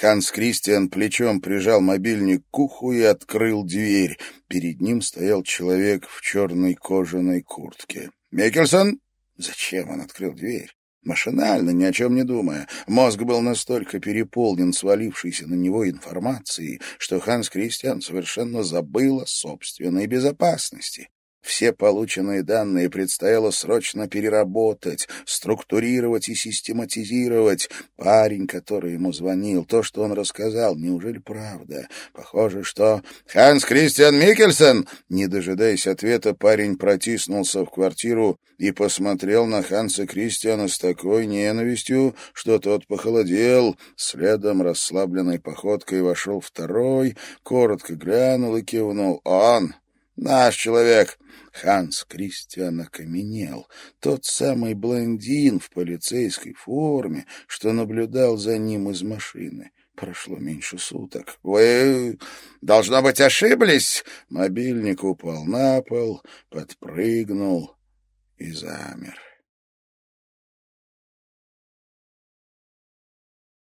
Ханс Кристиан плечом прижал мобильник к уху и открыл дверь. Перед ним стоял человек в черной кожаной куртке. «Микельсон?» Зачем он открыл дверь? Машинально, ни о чем не думая, мозг был настолько переполнен свалившейся на него информацией, что Ханс Кристиан совершенно забыл о собственной безопасности. Все полученные данные предстояло срочно переработать, структурировать и систематизировать. Парень, который ему звонил, то, что он рассказал, неужели правда? Похоже, что... «Ханс Кристиан Микельсон!» Не дожидаясь ответа, парень протиснулся в квартиру и посмотрел на Ханса Кристиана с такой ненавистью, что тот похолодел. Следом расслабленной походкой вошел второй, коротко глянул и кивнул. «Он!» «Наш человек!» Ханс Кристиан окаменел. Тот самый блондин в полицейской форме, что наблюдал за ним из машины. Прошло меньше суток. «Вы, должно быть, ошиблись?» Мобильник упал на пол, подпрыгнул и замер.